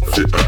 just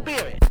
pibes.